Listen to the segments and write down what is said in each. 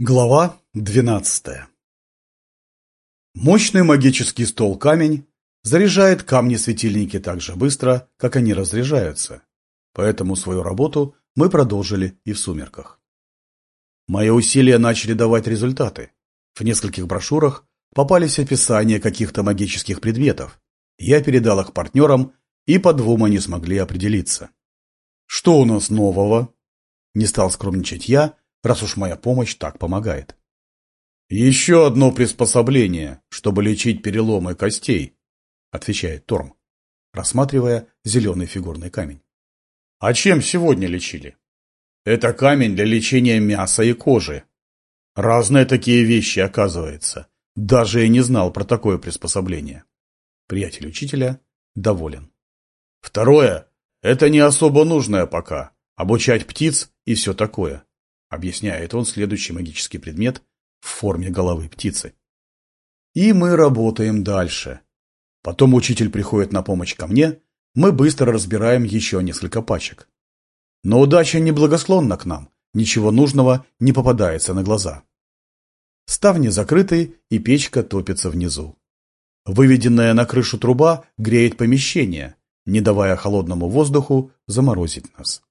Глава двенадцатая Мощный магический стол-камень заряжает камни-светильники так же быстро, как они разряжаются, поэтому свою работу мы продолжили и в сумерках. Мои усилия начали давать результаты. В нескольких брошюрах попались описания каких-то магических предметов. Я передал их партнерам, и по двум они смогли определиться. Что у нас нового? Не стал скромничать я, раз уж моя помощь так помогает. «Еще одно приспособление, чтобы лечить переломы костей», — отвечает Торм, рассматривая зеленый фигурный камень. «А чем сегодня лечили?» «Это камень для лечения мяса и кожи. Разные такие вещи, оказывается. Даже и не знал про такое приспособление». Приятель учителя доволен. «Второе — это не особо нужное пока. Обучать птиц и все такое. Объясняет он следующий магический предмет в форме головы птицы. И мы работаем дальше. Потом учитель приходит на помощь ко мне, мы быстро разбираем еще несколько пачек. Но удача неблагосклонна к нам, ничего нужного не попадается на глаза. Ставни закрыты, и печка топится внизу. Выведенная на крышу труба греет помещение, не давая холодному воздуху заморозить нас.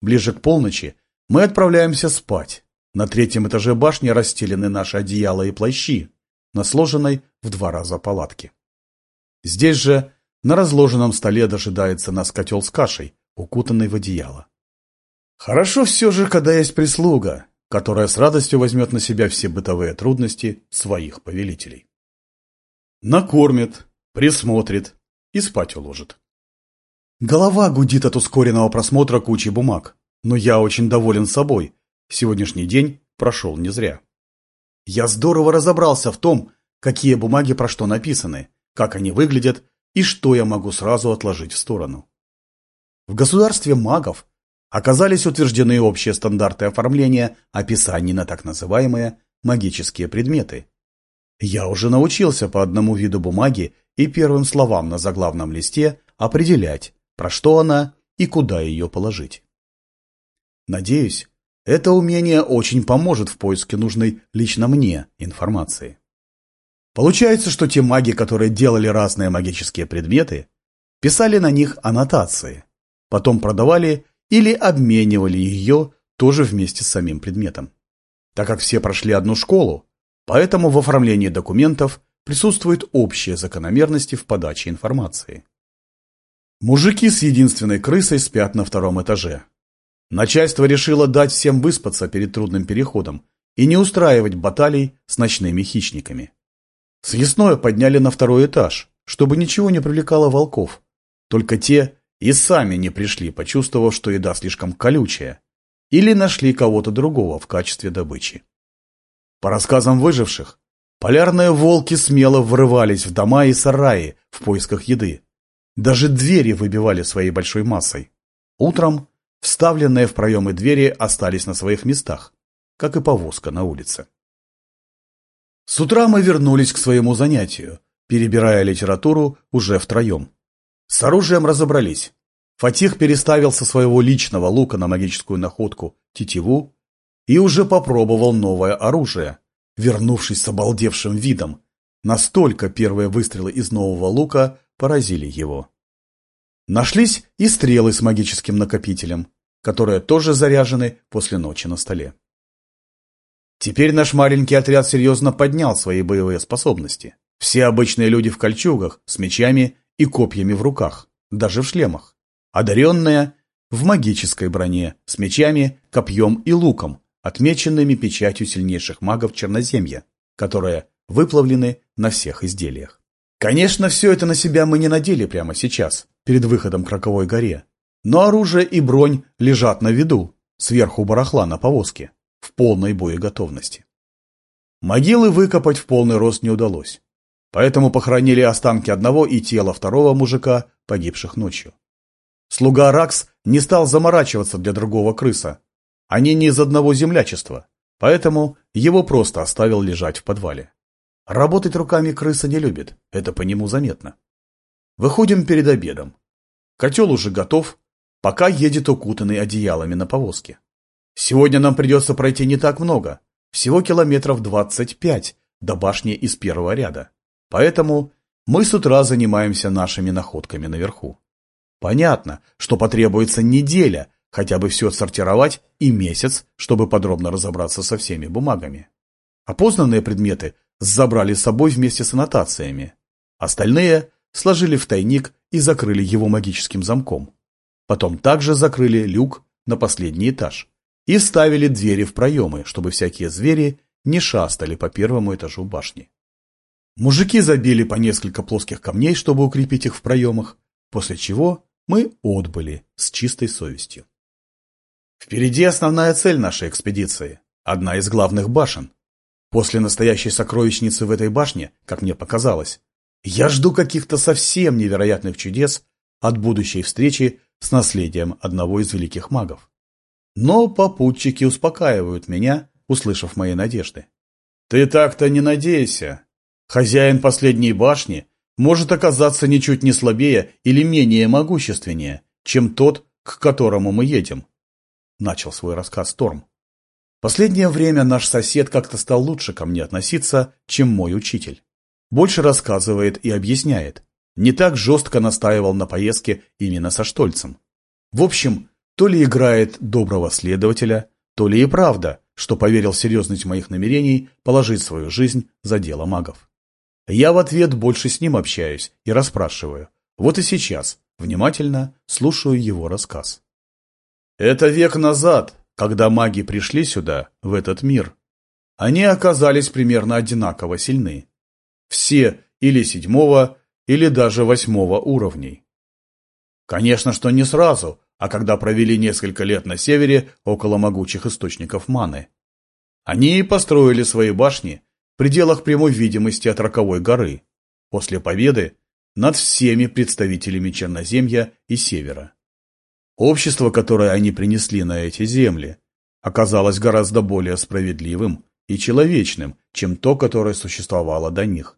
Ближе к полночи мы отправляемся спать. На третьем этаже башни расстелены наши одеяла и плащи, на сложенной в два раза палатке. Здесь же на разложенном столе дожидается нас котел с кашей, укутанный в одеяло. Хорошо все же, когда есть прислуга, которая с радостью возьмет на себя все бытовые трудности своих повелителей. Накормит, присмотрит и спать уложит. Голова гудит от ускоренного просмотра кучи бумаг. Но я очень доволен собой. Сегодняшний день прошел не зря. Я здорово разобрался в том, какие бумаги про что написаны, как они выглядят и что я могу сразу отложить в сторону. В государстве магов оказались утверждены общие стандарты оформления описаний на так называемые магические предметы. Я уже научился по одному виду бумаги и первым словам на заглавном листе определять, про что она и куда ее положить. Надеюсь, это умение очень поможет в поиске нужной лично мне информации. Получается, что те маги, которые делали разные магические предметы, писали на них аннотации, потом продавали или обменивали ее тоже вместе с самим предметом. Так как все прошли одну школу, поэтому в оформлении документов присутствуют общие закономерности в подаче информации. Мужики с единственной крысой спят на втором этаже, Начальство решило дать всем выспаться перед трудным переходом и не устраивать баталий с ночными хищниками. Съестное подняли на второй этаж, чтобы ничего не привлекало волков. Только те и сами не пришли, почувствовав, что еда слишком колючая, или нашли кого-то другого в качестве добычи. По рассказам выживших, полярные волки смело врывались в дома и сараи в поисках еды. Даже двери выбивали своей большой массой. Утром Вставленные в проемы двери остались на своих местах, как и повозка на улице. С утра мы вернулись к своему занятию, перебирая литературу уже втроем. С оружием разобрались. Фатих переставил со своего личного лука на магическую находку тетиву и уже попробовал новое оружие, вернувшись с обалдевшим видом. Настолько первые выстрелы из нового лука поразили его. Нашлись и стрелы с магическим накопителем, которые тоже заряжены после ночи на столе. Теперь наш маленький отряд серьезно поднял свои боевые способности. Все обычные люди в кольчугах, с мечами и копьями в руках, даже в шлемах. Одаренные в магической броне, с мечами, копьем и луком, отмеченными печатью сильнейших магов Черноземья, которые выплавлены на всех изделиях. Конечно, все это на себя мы не надели прямо сейчас, перед выходом к Роковой горе, но оружие и бронь лежат на виду, сверху барахла на повозке, в полной боеготовности. Могилы выкопать в полный рост не удалось, поэтому похоронили останки одного и тело второго мужика, погибших ночью. Слуга Ракс не стал заморачиваться для другого крыса. Они не из одного землячества, поэтому его просто оставил лежать в подвале. Работать руками крыса не любит, это по нему заметно. Выходим перед обедом. Котел уже готов, пока едет укутанный одеялами на повозке. Сегодня нам придется пройти не так много, всего километров 25 до башни из первого ряда. Поэтому мы с утра занимаемся нашими находками наверху. Понятно, что потребуется неделя, хотя бы все отсортировать, и месяц, чтобы подробно разобраться со всеми бумагами. Опознанные предметы забрали с собой вместе с аннотациями. Остальные сложили в тайник и закрыли его магическим замком. Потом также закрыли люк на последний этаж и вставили двери в проемы, чтобы всякие звери не шастали по первому этажу башни. Мужики забили по несколько плоских камней, чтобы укрепить их в проемах, после чего мы отбыли с чистой совестью. Впереди основная цель нашей экспедиции, одна из главных башен. После настоящей сокровищницы в этой башне, как мне показалось, я жду каких-то совсем невероятных чудес от будущей встречи с наследием одного из великих магов. Но попутчики успокаивают меня, услышав мои надежды. «Ты так-то не надейся. Хозяин последней башни может оказаться ничуть не слабее или менее могущественнее, чем тот, к которому мы едем», — начал свой рассказ Торм. «Последнее время наш сосед как-то стал лучше ко мне относиться, чем мой учитель. Больше рассказывает и объясняет. Не так жестко настаивал на поездке именно со Штольцем. В общем, то ли играет доброго следователя, то ли и правда, что поверил в серьезность моих намерений положить свою жизнь за дело магов. Я в ответ больше с ним общаюсь и расспрашиваю. Вот и сейчас внимательно слушаю его рассказ. Это век назад, когда маги пришли сюда, в этот мир. Они оказались примерно одинаково сильны. Все или седьмого, или даже восьмого уровней. Конечно, что не сразу, а когда провели несколько лет на севере около могучих источников маны. Они и построили свои башни в пределах прямой видимости от Роковой горы, после победы над всеми представителями Черноземья и Севера. Общество, которое они принесли на эти земли, оказалось гораздо более справедливым и человечным, чем то, которое существовало до них.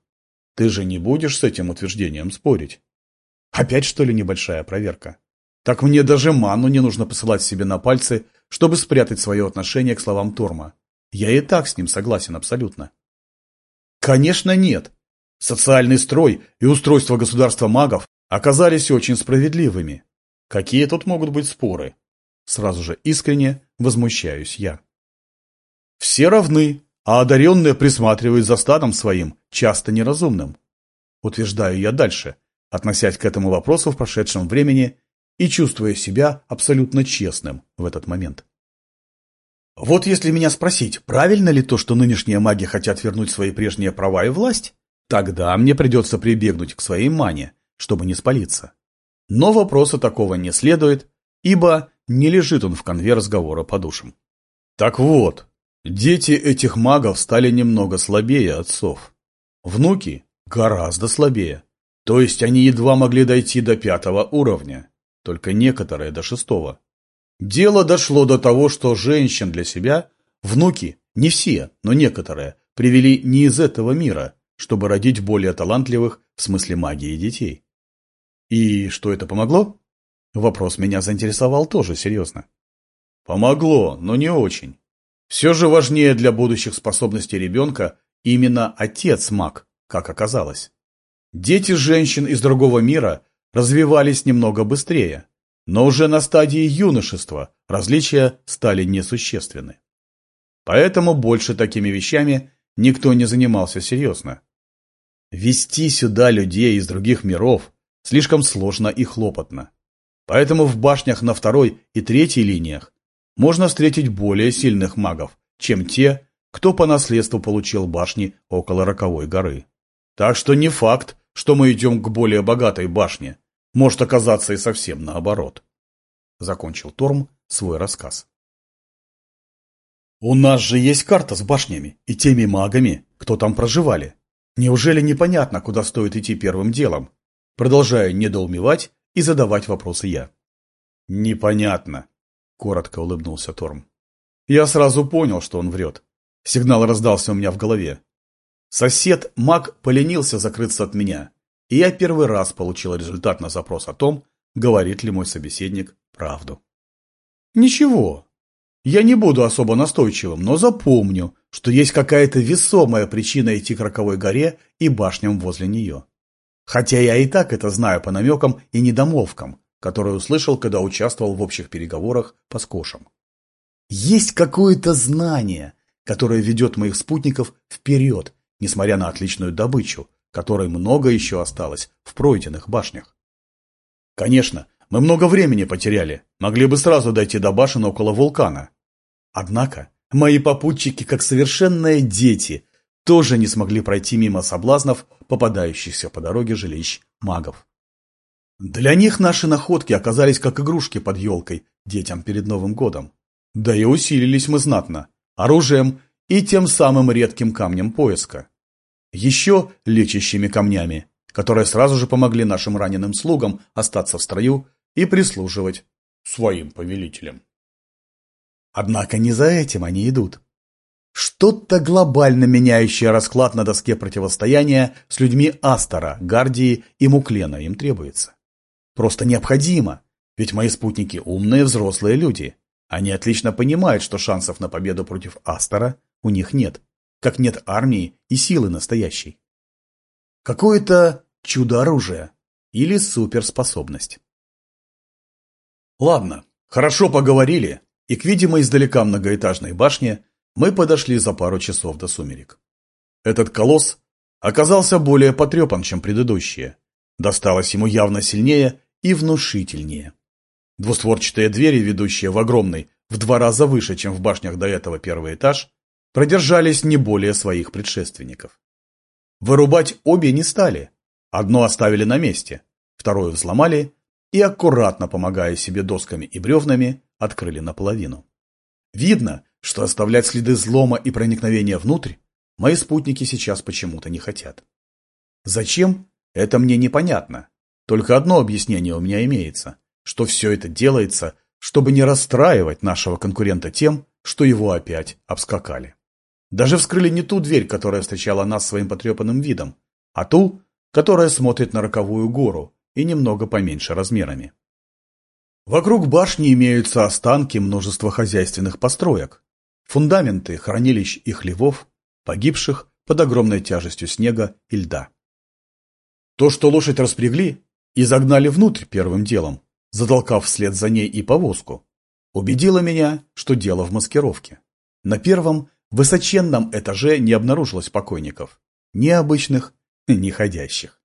Ты же не будешь с этим утверждением спорить? Опять, что ли, небольшая проверка? Так мне даже ману не нужно посылать себе на пальцы, чтобы спрятать свое отношение к словам Торма. Я и так с ним согласен абсолютно. Конечно, нет. Социальный строй и устройство государства магов оказались очень справедливыми. Какие тут могут быть споры? Сразу же искренне возмущаюсь я. Все равны, а одаренные присматривают за стадом своим, часто неразумным. Утверждаю я дальше, относясь к этому вопросу в прошедшем времени и чувствуя себя абсолютно честным в этот момент. Вот если меня спросить, правильно ли то, что нынешние маги хотят вернуть свои прежние права и власть, тогда мне придется прибегнуть к своей мане, чтобы не спалиться. Но вопроса такого не следует, ибо не лежит он в конве разговора по душам. Так вот, Дети этих магов стали немного слабее отцов. Внуки гораздо слабее. То есть они едва могли дойти до пятого уровня, только некоторые до шестого. Дело дошло до того, что женщин для себя внуки, не все, но некоторые, привели не из этого мира, чтобы родить более талантливых в смысле магии детей. И что это помогло? Вопрос меня заинтересовал тоже серьезно. Помогло, но не очень. Все же важнее для будущих способностей ребенка именно отец-маг, как оказалось. Дети женщин из другого мира развивались немного быстрее, но уже на стадии юношества различия стали несущественны. Поэтому больше такими вещами никто не занимался серьезно. Вести сюда людей из других миров слишком сложно и хлопотно. Поэтому в башнях на второй и третьей линиях можно встретить более сильных магов, чем те, кто по наследству получил башни около Роковой горы. Так что не факт, что мы идем к более богатой башне. Может оказаться и совсем наоборот. Закончил Торм свой рассказ. У нас же есть карта с башнями и теми магами, кто там проживали. Неужели непонятно, куда стоит идти первым делом? Продолжаю недоумевать и задавать вопросы я. Непонятно, Коротко улыбнулся Торм. Я сразу понял, что он врет. Сигнал раздался у меня в голове. Сосед Мак поленился закрыться от меня, и я первый раз получил результат на запрос о том, говорит ли мой собеседник правду. Ничего, я не буду особо настойчивым, но запомню, что есть какая-то весомая причина идти к Роковой горе и башням возле нее. Хотя я и так это знаю по намекам и недомолвкам, которые услышал, когда участвовал в общих переговорах по скошам. Есть какое-то знание, которое ведет моих спутников вперед, несмотря на отличную добычу, которой много еще осталось в пройденных башнях. Конечно, мы много времени потеряли, могли бы сразу дойти до башен около вулкана. Однако мои попутчики, как совершенные дети, тоже не смогли пройти мимо соблазнов, попадающихся по дороге жилищ магов. Для них наши находки оказались как игрушки под елкой детям перед Новым годом. Да и усилились мы знатно, оружием и тем самым редким камнем поиска. Еще лечащими камнями, которые сразу же помогли нашим раненым слугам остаться в строю и прислуживать своим повелителям. Однако не за этим они идут. Что-то глобально меняющее расклад на доске противостояния с людьми Астора, Гардии и Муклена им требуется. Просто необходимо, ведь мои спутники умные взрослые люди. Они отлично понимают, что шансов на победу против Астора у них нет, как нет армии и силы настоящей. Какое-то чудо-оружие или суперспособность. Ладно, хорошо поговорили, и к видимо издалека многоэтажной башне мы подошли за пару часов до сумерек. Этот колосс оказался более потрепан, чем предыдущие. Досталось ему явно сильнее и внушительнее. Двустворчатые двери, ведущие в огромный, в два раза выше, чем в башнях до этого первый этаж, продержались не более своих предшественников. Вырубать обе не стали. Одно оставили на месте, второе взломали и, аккуратно помогая себе досками и бревнами, открыли наполовину. Видно, что оставлять следы взлома и проникновения внутрь мои спутники сейчас почему-то не хотят. Зачем? Это мне непонятно. Только одно объяснение у меня имеется, что все это делается, чтобы не расстраивать нашего конкурента тем, что его опять обскакали. Даже вскрыли не ту дверь, которая встречала нас своим потрепанным видом, а ту, которая смотрит на роковую гору и немного поменьше размерами. Вокруг башни имеются останки множества хозяйственных построек, фундаменты хранилищ и хлевов, погибших под огромной тяжестью снега и льда. То, что лошадь распрягли и загнали внутрь первым делом, затолкав вслед за ней и повозку, убедило меня, что дело в маскировке. На первом высоченном этаже не обнаружилось покойников. Ни обычных, ни ходящих.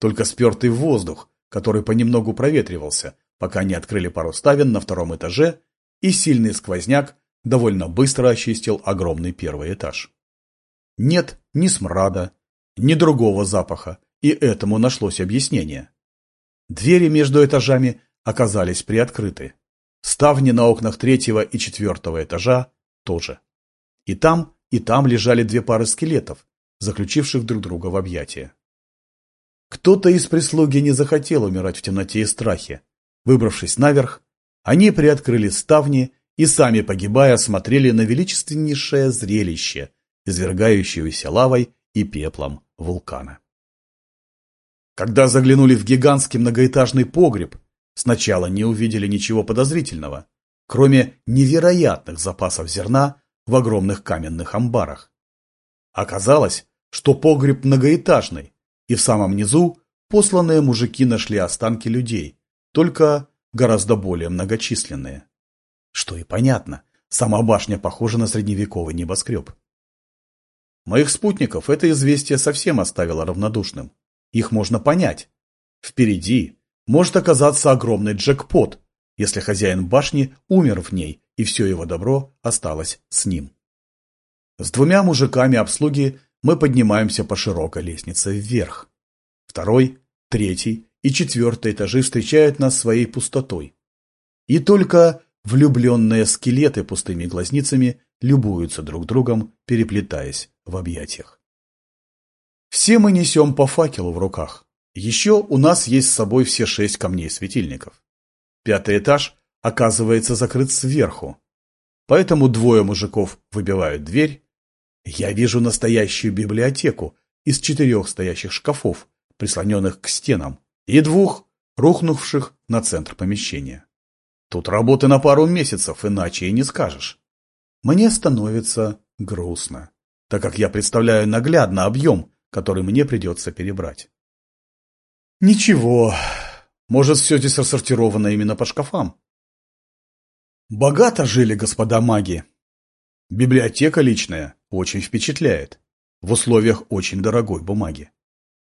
Только спертый воздух, который понемногу проветривался, пока не открыли пару ставен на втором этаже, и сильный сквозняк довольно быстро очистил огромный первый этаж. Нет ни смрада, ни другого запаха, и этому нашлось объяснение. Двери между этажами оказались приоткрыты. Ставни на окнах третьего и четвертого этажа тоже. И там, и там лежали две пары скелетов, заключивших друг друга в объятия. Кто-то из прислуги не захотел умирать в темноте и страхе. Выбравшись наверх, они приоткрыли ставни и сами, погибая, смотрели на величественнейшее зрелище, извергающееся лавой и пеплом вулкана. Когда заглянули в гигантский многоэтажный погреб, сначала не увидели ничего подозрительного, кроме невероятных запасов зерна в огромных каменных амбарах. Оказалось, что погреб многоэтажный, и в самом низу посланные мужики нашли останки людей, только гораздо более многочисленные. Что и понятно, сама башня похожа на средневековый небоскреб. Моих спутников это известие совсем оставило равнодушным. Их можно понять. Впереди может оказаться огромный джекпот, если хозяин башни умер в ней и все его добро осталось с ним. С двумя мужиками обслуги мы поднимаемся по широкой лестнице вверх. Второй, третий и четвертый этажи встречают нас своей пустотой. И только влюбленные скелеты пустыми глазницами любуются друг другом, переплетаясь в объятиях. Все мы несем по факелу в руках. Еще у нас есть с собой все шесть камней светильников. Пятый этаж оказывается закрыт сверху. Поэтому двое мужиков выбивают дверь. Я вижу настоящую библиотеку из четырех стоящих шкафов, прислоненных к стенам, и двух, рухнувших на центр помещения. Тут работы на пару месяцев, иначе и не скажешь. Мне становится грустно, так как я представляю наглядно объем, который мне придется перебрать. Ничего, может, все здесь рассортировано именно по шкафам. Богато жили господа маги. Библиотека личная очень впечатляет. В условиях очень дорогой бумаги.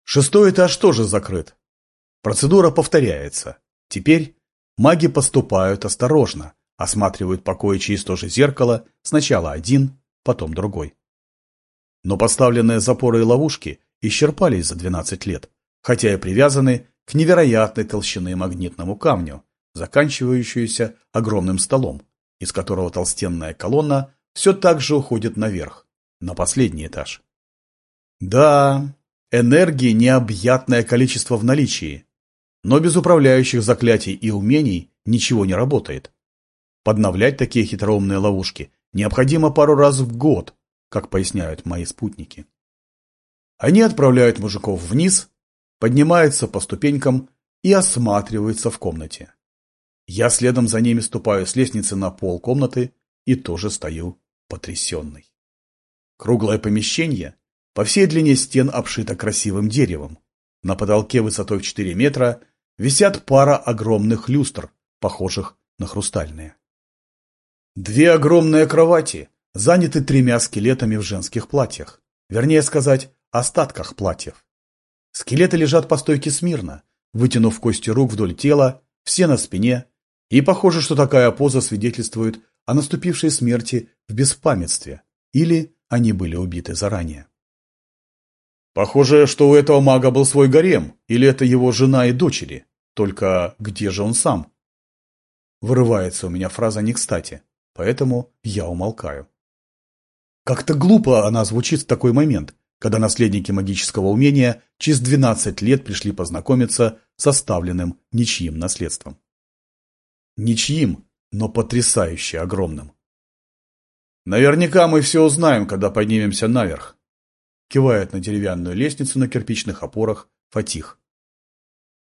Шестой этаж тоже закрыт. Процедура повторяется. Теперь маги поступают осторожно, осматривают покои через то же зеркало, сначала один, потом другой. Но поставленные запоры и ловушки исчерпались за 12 лет, хотя и привязаны к невероятной толщины магнитному камню, заканчивающуюся огромным столом, из которого толстенная колонна все так же уходит наверх, на последний этаж. Да, энергии необъятное количество в наличии, но без управляющих заклятий и умений ничего не работает. Подновлять такие хитроумные ловушки необходимо пару раз в год, как поясняют мои спутники. Они отправляют мужиков вниз, поднимаются по ступенькам и осматриваются в комнате. Я следом за ними ступаю с лестницы на пол комнаты и тоже стою потрясенный. Круглое помещение по всей длине стен обшито красивым деревом. На потолке высотой в 4 метра висят пара огромных люстр, похожих на хрустальные. Две огромные кровати заняты тремя скелетами в женских платьях, вернее сказать, остатках платьев. Скелеты лежат по стойке смирно, вытянув кости рук вдоль тела, все на спине, и похоже, что такая поза свидетельствует о наступившей смерти в беспамятстве, или они были убиты заранее. Похоже, что у этого мага был свой гарем, или это его жена и дочери. Только где же он сам? Вырывается у меня фраза не кстати, поэтому я умолкаю. Как-то глупо она звучит в такой момент, когда наследники магического умения через 12 лет пришли познакомиться с оставленным ничьим наследством. Ничьим, но потрясающе огромным. Наверняка мы все узнаем, когда поднимемся наверх. Кивает на деревянную лестницу на кирпичных опорах Фатих.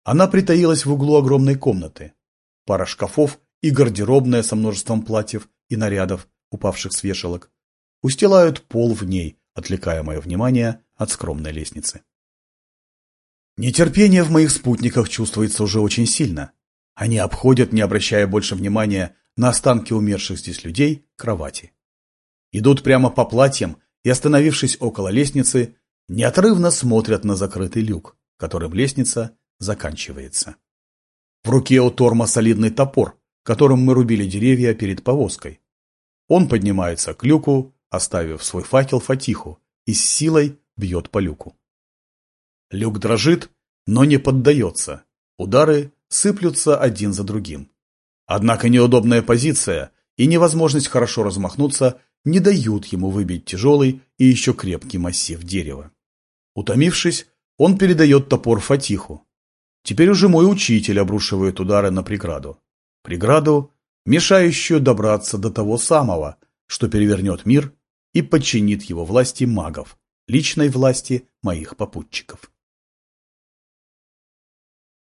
Она притаилась в углу огромной комнаты. Пара шкафов и гардеробная со множеством платьев и нарядов, упавших с вешалок, устилают пол в ней, отвлекая мое внимание от скромной лестницы. Нетерпение в моих спутниках чувствуется уже очень сильно. Они обходят, не обращая больше внимания на останки умерших здесь людей, кровати. Идут прямо по платьям и, остановившись около лестницы, неотрывно смотрят на закрытый люк, которым лестница заканчивается. В руке у Торма солидный топор, которым мы рубили деревья перед повозкой. Он поднимается к люку, оставив свой факел Фатиху, и с силой бьет по люку. Люк дрожит, но не поддается. Удары сыплются один за другим. Однако неудобная позиция и невозможность хорошо размахнуться не дают ему выбить тяжелый и еще крепкий массив дерева. Утомившись, он передает топор Фатиху. Теперь уже мой учитель обрушивает удары на преграду. Преграду, мешающую добраться до того самого, что перевернет мир и подчинит его власти магов, личной власти моих попутчиков.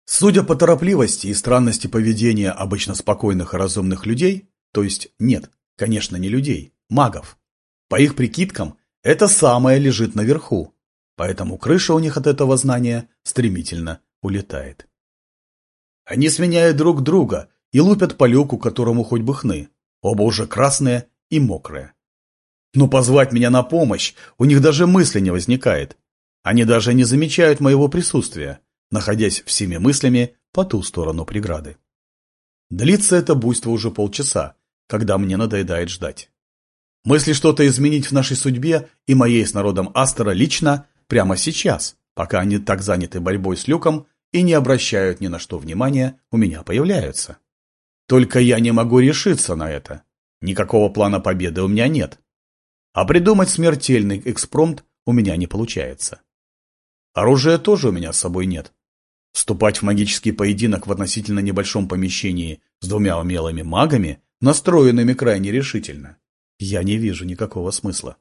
Судя по торопливости и странности поведения обычно спокойных и разумных людей, то есть нет, конечно, не людей, магов, по их прикидкам, это самое лежит наверху, поэтому крыша у них от этого знания стремительно улетает. Они сменяют друг друга и лупят по люку, которому хоть бы хны, оба уже красные и мокрые. Но позвать меня на помощь у них даже мысли не возникает. Они даже не замечают моего присутствия, находясь всеми мыслями по ту сторону преграды. Длится это буйство уже полчаса, когда мне надоедает ждать. Мысли что-то изменить в нашей судьбе и моей с народом Астера лично прямо сейчас, пока они так заняты борьбой с Люком и не обращают ни на что внимания, у меня появляются. Только я не могу решиться на это. Никакого плана победы у меня нет. А придумать смертельный экспромт у меня не получается. Оружия тоже у меня с собой нет. Вступать в магический поединок в относительно небольшом помещении с двумя умелыми магами, настроенными крайне решительно, я не вижу никакого смысла.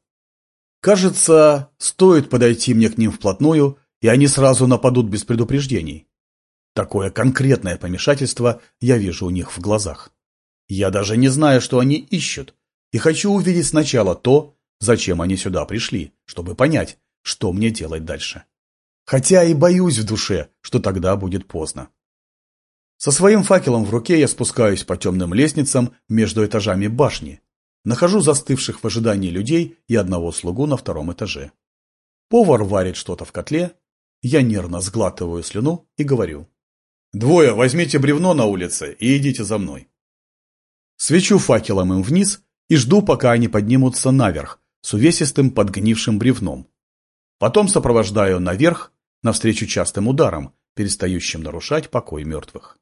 Кажется, стоит подойти мне к ним вплотную, и они сразу нападут без предупреждений. Такое конкретное помешательство я вижу у них в глазах. Я даже не знаю, что они ищут, и хочу увидеть сначала то, зачем они сюда пришли, чтобы понять, что мне делать дальше. Хотя и боюсь в душе, что тогда будет поздно. Со своим факелом в руке я спускаюсь по темным лестницам между этажами башни. Нахожу застывших в ожидании людей и одного слугу на втором этаже. Повар варит что-то в котле, я нервно сглатываю слюну и говорю. «Двое, возьмите бревно на улице и идите за мной». Свечу факелом им вниз и жду, пока они поднимутся наверх с увесистым подгнившим бревном. Потом сопровождаю наверх, навстречу частым ударам, перестающим нарушать покой мертвых.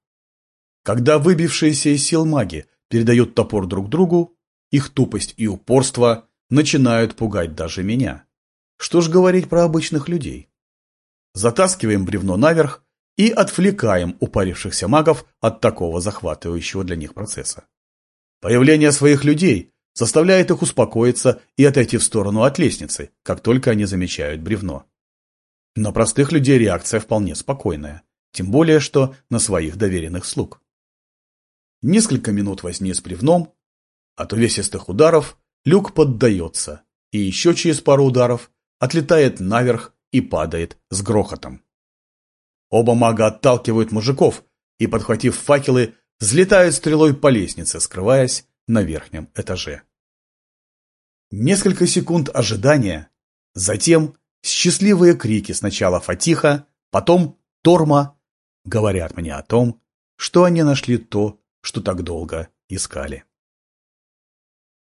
Когда выбившиеся из сил маги передают топор друг другу, их тупость и упорство начинают пугать даже меня. Что ж говорить про обычных людей? Затаскиваем бревно наверх и отвлекаем упарившихся магов от такого захватывающего для них процесса. Появление своих людей заставляет их успокоиться и отойти в сторону от лестницы, как только они замечают бревно. На простых людей реакция вполне спокойная, тем более что на своих доверенных слуг. Несколько минут возни с бревном, от увесистых ударов люк поддается, и еще через пару ударов отлетает наверх и падает с грохотом. Оба мага отталкивают мужиков и, подхватив факелы, взлетают стрелой по лестнице, скрываясь на верхнем этаже. Несколько секунд ожидания, затем счастливые крики сначала Фатиха, потом Торма говорят мне о том, что они нашли то, что так долго искали.